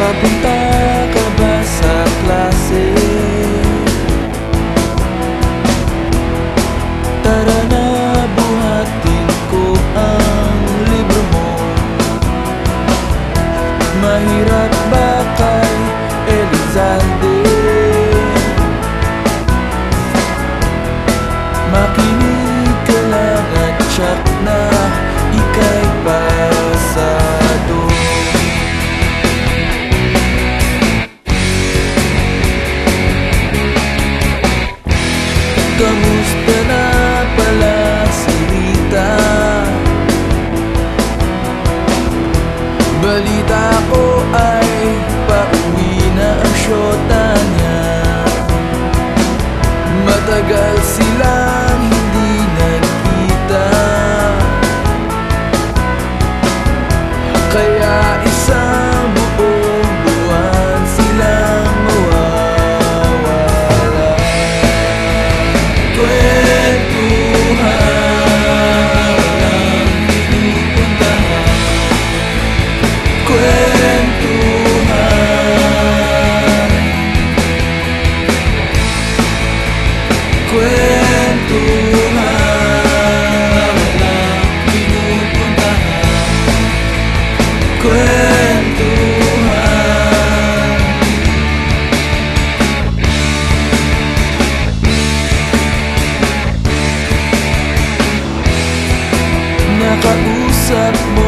up balita ko ay Pauwi na ang syota niya. Matagal silang hindi nagkita. Kaya isang up more.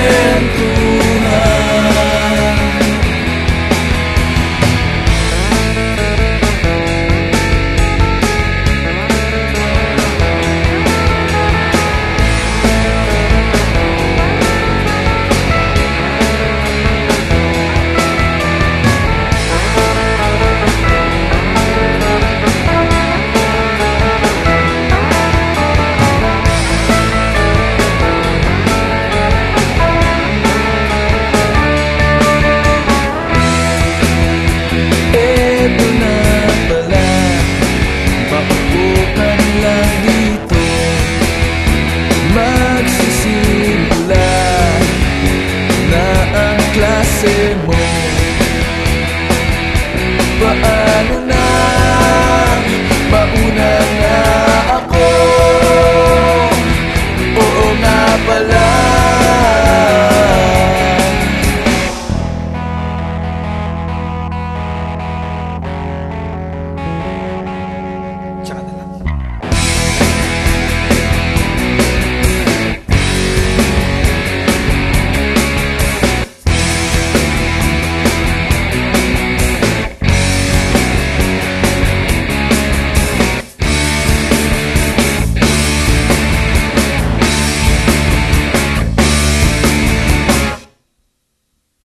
But I don't know